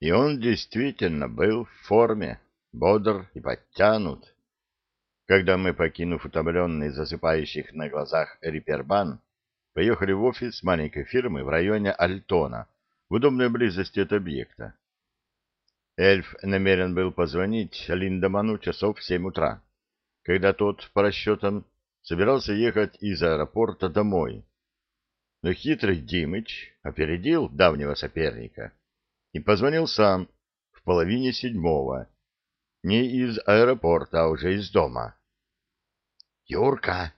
И он действительно был в форме, бодр и подтянут. Когда мы, покинув утомленный засыпающих на глазах Рипербан, поехали в офис маленькой фирмы в районе Альтона, в удобной близости от объекта. Эльф намерен был позвонить Линдеману часов в семь утра, когда тот, по расчетам, собирался ехать из аэропорта домой. Но хитрый Димыч опередил давнего соперника и позвонил сам в половине седьмого, не из аэропорта, а уже из дома. — Юрка,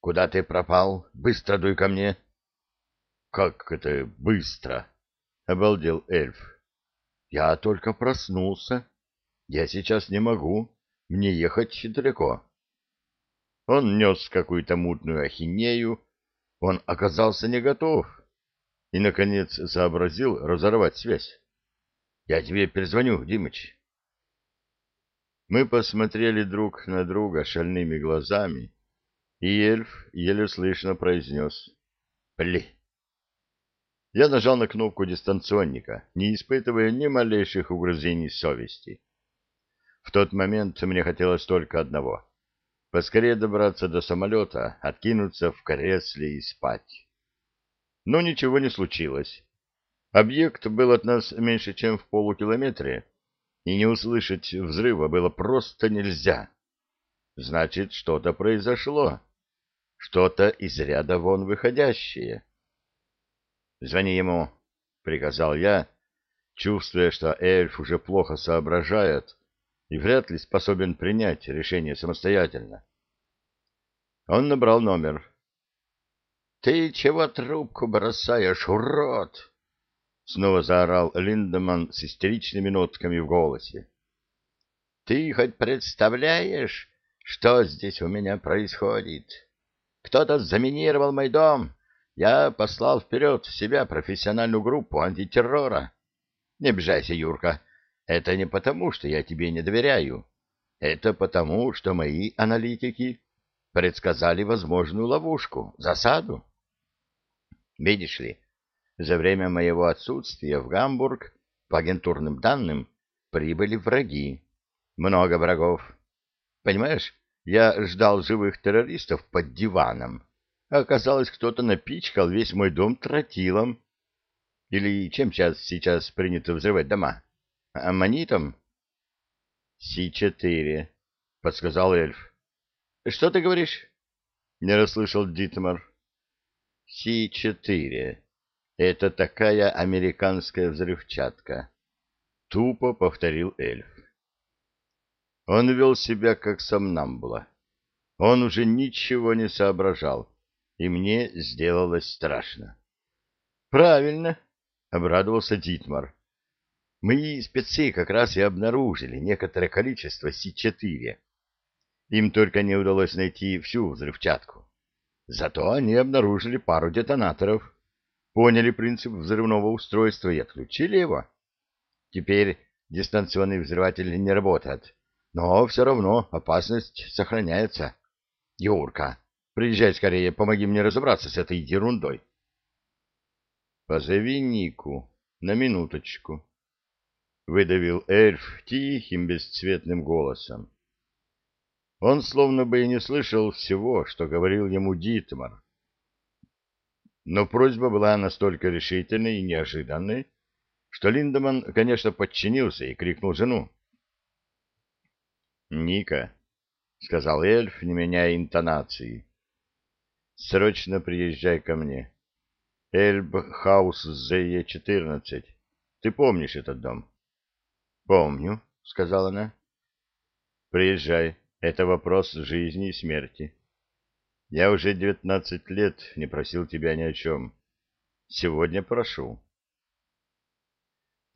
куда ты пропал? Быстро дуй ко мне. — Как это быстро? — обалдел эльф. — Я только проснулся. Я сейчас не могу. Мне ехать далеко. Он нес какую-то мутную ахинею. Он оказался не готов. И, наконец, сообразил разорвать связь. — Я тебе перезвоню, Димыч. Мы посмотрели друг на друга шальными глазами, и эльф еле слышно произнес «Пли». Я нажал на кнопку дистанционника, не испытывая ни малейших угрызений совести. В тот момент мне хотелось только одного — поскорее добраться до самолета, откинуться в кресле и спать. Но ничего не случилось. Объект был от нас меньше, чем в полукилометре, и не услышать взрыва было просто нельзя. Значит, что-то произошло, что-то из ряда вон выходящее. «Звони ему», — приказал я, чувствуя, что эльф уже плохо соображает и вряд ли способен принять решение самостоятельно. Он набрал номер. «Ты чего трубку бросаешь, урод?» Снова заорал Линдеман с истеричными нотками в голосе. «Ты хоть представляешь, что здесь у меня происходит? Кто-то заминировал мой дом. Я послал вперед в себя профессиональную группу антитеррора. Не обижайся, Юрка, это не потому, что я тебе не доверяю. Это потому, что мои аналитики предсказали возможную ловушку, засаду. Видишь ли, за время моего отсутствия в Гамбург, по агентурным данным, прибыли враги. Много врагов. Понимаешь, я ждал живых террористов под диваном, а оказалось, кто-то напичкал весь мой дом тротилом. Или чем сейчас, сейчас принято взрывать дома? Аммонитом? Си-4, — подсказал эльф. — Что ты говоришь? — не расслышал Дитмар. — Си-4. Это такая американская взрывчатка. Тупо повторил эльф. Он вел себя как сомнамбула. Он уже ничего не соображал, и мне сделалось страшно. Правильно, обрадовался Дитмар. Мы спецы как раз и обнаружили некоторое количество Си-4. Им только не удалось найти всю взрывчатку. Зато они обнаружили пару детонаторов поняли принцип взрывного устройства и отключили его. Теперь дистанционный взрыватель не работает, но все равно опасность сохраняется. Юрка, приезжай скорее, помоги мне разобраться с этой ерундой. Позови Нику на минуточку, — выдавил эльф тихим бесцветным голосом. Он словно бы и не слышал всего, что говорил ему Дитмар но просьба была настолько решительной и неожиданной, что Линдеман, конечно, подчинился и крикнул жену. «Ника», — сказал эльф, не меняя интонации, — «срочно приезжай ко мне. Эльб Хаус Зея 14. Ты помнишь этот дом?» «Помню», — сказала она. «Приезжай. Это вопрос жизни и смерти. Я уже девятнадцать лет не просил тебя ни о чем. Сегодня прошу.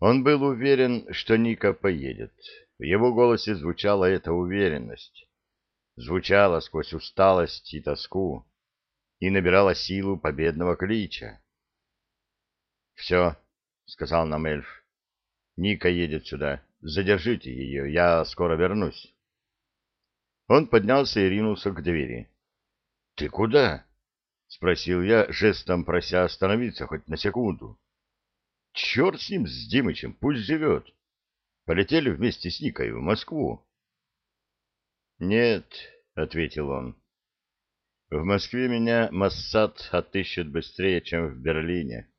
Он был уверен, что Ника поедет. В его голосе звучала эта уверенность. Звучала сквозь усталость и тоску и набирала силу победного клича. «Все», — сказал нам эльф, — «Ника едет сюда. Задержите ее, я скоро вернусь». Он поднялся и ринулся к двери. — Ты куда? — спросил я, жестом прося остановиться хоть на секунду. черт с ним, с Димычем, пусть живет. Полетели вместе с Никой в Москву. Нет, — ответил он, — в Москве меня Моссад отыщет быстрее, чем в Берлине.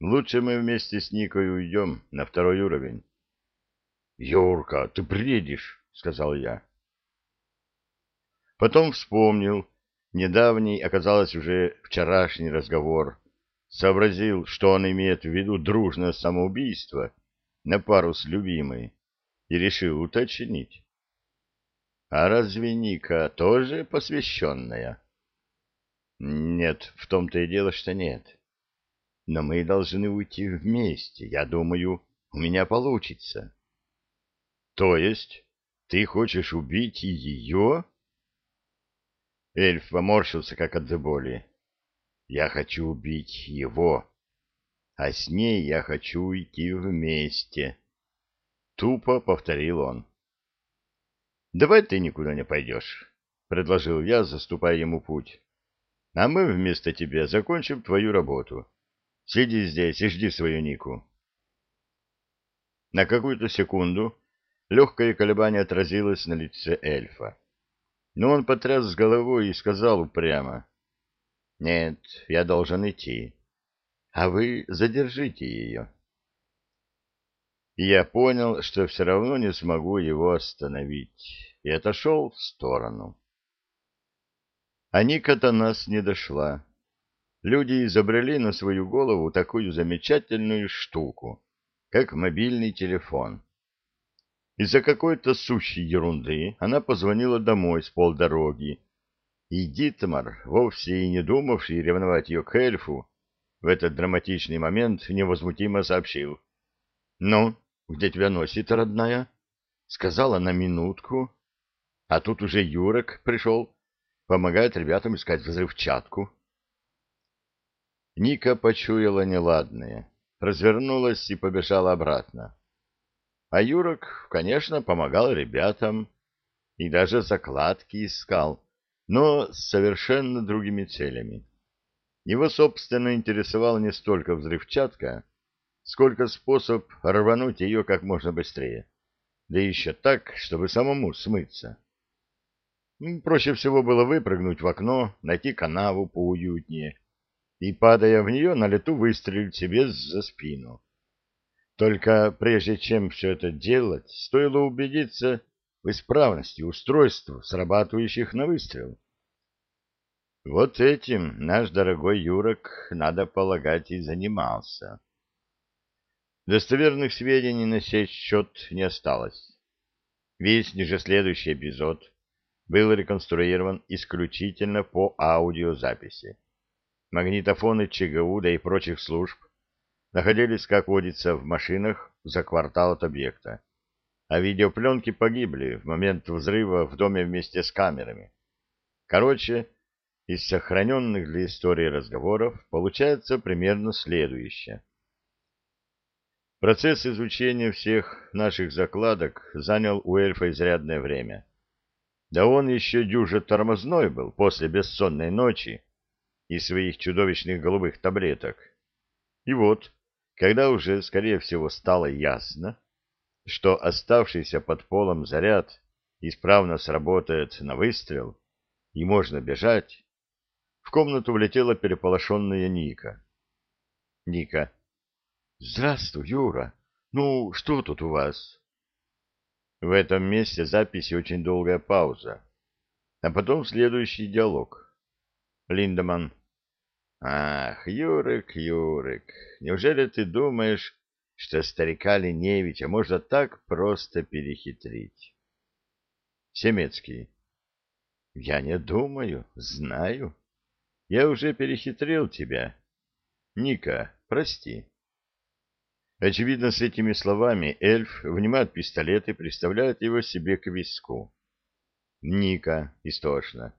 Лучше мы вместе с Никой уйдем на второй уровень. — Юрка, ты бредишь, — сказал я. Потом вспомнил, недавний, оказалось уже вчерашний разговор, сообразил, что он имеет в виду дружное самоубийство на пару с любимой, и решил уточнить. А разве Ника тоже посвященная? Нет, в том-то и дело, что нет. Но мы должны уйти вместе. Я думаю, у меня получится. То есть ты хочешь убить и ее? Эльф поморщился, как от боли. Я хочу убить его, а с ней я хочу уйти вместе. Тупо повторил он. Давай ты никуда не пойдешь, предложил я, заступая ему путь. А мы вместо тебя закончим твою работу. Сиди здесь и жди свою Нику. На какую-то секунду легкое колебание отразилось на лице эльфа. Но он потряс головой и сказал упрямо. — Нет, я должен идти. А вы задержите ее. И я понял, что все равно не смогу его остановить, и отошел в сторону. А Ника до нас не дошла. Люди изобрели на свою голову такую замечательную штуку, как мобильный телефон. Из-за какой-то сущей ерунды она позвонила домой с полдороги, и Дитмар, вовсе и не думавший ревновать ее к эльфу, в этот драматичный момент невозмутимо сообщил. — Ну, где тебя носит, родная? — сказала на минутку. А тут уже Юрок пришел, помогает ребятам искать взрывчатку. Ника почуяла неладное, развернулась и побежала обратно. А Юрок, конечно, помогал ребятам и даже закладки искал, но с совершенно другими целями. Его, собственно, интересовал не столько взрывчатка, сколько способ рвануть ее как можно быстрее, да еще так, чтобы самому смыться. Проще всего было выпрыгнуть в окно, найти канаву поуютнее и, падая в нее, на лету выстрелить себе за спину. Только прежде чем все это делать, стоило убедиться в исправности устройств, срабатывающих на выстрел. Вот этим наш дорогой Юрок, надо полагать, и занимался. Достоверных сведений на сей счет не осталось. Весь ниже следующий эпизод был реконструирован исключительно по аудиозаписи. Магнитофоны ЧГУ, да и прочих служб находились, как водится, в машинах за квартал от объекта, а видеопленки погибли в момент взрыва в доме вместе с камерами. Короче, из сохраненных для истории разговоров получается примерно следующее. Процесс изучения всех наших закладок занял у эльфа изрядное время. Да он еще дюже тормозной был после бессонной ночи и своих чудовищных голубых таблеток. И вот, когда уже, скорее всего, стало ясно, что оставшийся под полом заряд исправно сработает на выстрел, и можно бежать, в комнату влетела переполошенная Ника. Ника. «Здравствуй, Юра. Ну, что тут у вас?» В этом месте записи очень долгая пауза, а потом следующий диалог. Линдеман. Ах, Юрик, Юрик, неужели ты думаешь, что старика Леневича можно так просто перехитрить? Семецкий. Я не думаю, знаю. Я уже перехитрил тебя. Ника, прости. Очевидно, с этими словами эльф вынимает пистолет и приставляет его себе к виску. Ника истошно.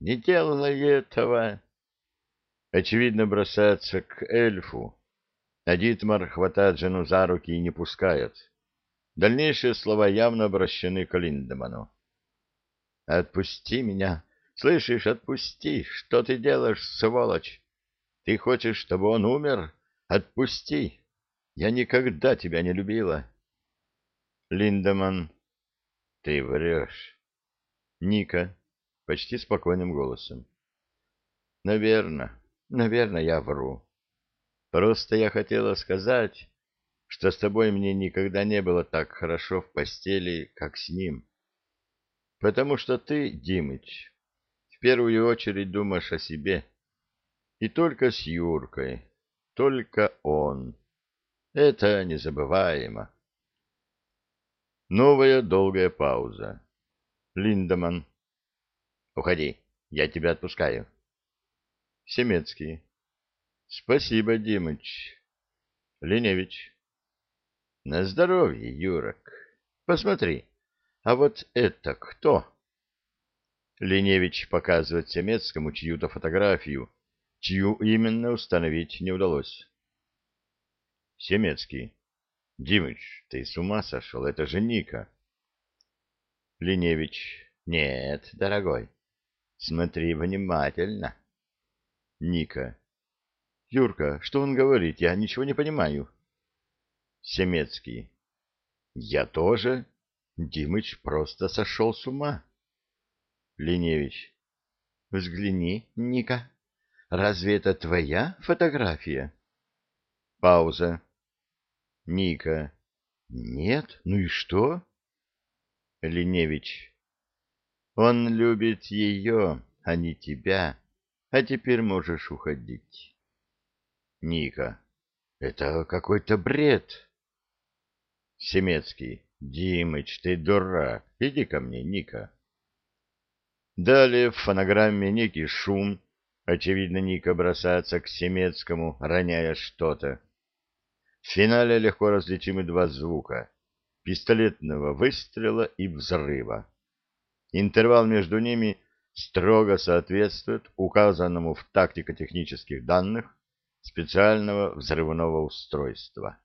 Не делай этого очевидно бросается к эльфу, а Дитмар хватает жену за руки и не пускает. Дальнейшие слова явно обращены к Линдеману. «Отпусти меня! Слышишь, отпусти! Что ты делаешь, сволочь? Ты хочешь, чтобы он умер? Отпусти! Я никогда тебя не любила. Линдеман, ты врешь. Ника, почти спокойным голосом. Наверное, наверное, я вру. Просто я хотела сказать, что с тобой мне никогда не было так хорошо в постели, как с ним. Потому что ты, Димыч, в первую очередь думаешь о себе. И только с Юркой, только он. Это незабываемо. Новая долгая пауза. Линдеман. Уходи, я тебя отпускаю. Семецкий. Спасибо, Димыч. Леневич. На здоровье, Юрок. Посмотри, а вот это кто? Леневич показывает Семецкому чью-то фотографию, чью именно установить не удалось. Семецкий. Димыч, ты с ума сошел? Это же Ника. Леневич. Нет, дорогой. Смотри внимательно. Ника. Юрка, что он говорит? Я ничего не понимаю. Семецкий. Я тоже. Димыч просто сошел с ума. Леневич. Взгляни, Ника. Разве это твоя фотография? Пауза. Ника. Нет, ну и что? Леневич. Он любит ее, а не тебя, а теперь можешь уходить. Ника. Это какой-то бред. Семецкий. Димыч, ты дурак. Иди ко мне, Ника. Далее в фонограмме некий шум. Очевидно, Ника бросается к Семецкому, роняя что-то. В финале легко различимы два звука — пистолетного выстрела и взрыва. Интервал между ними строго соответствует указанному в тактико-технических данных специального взрывного устройства.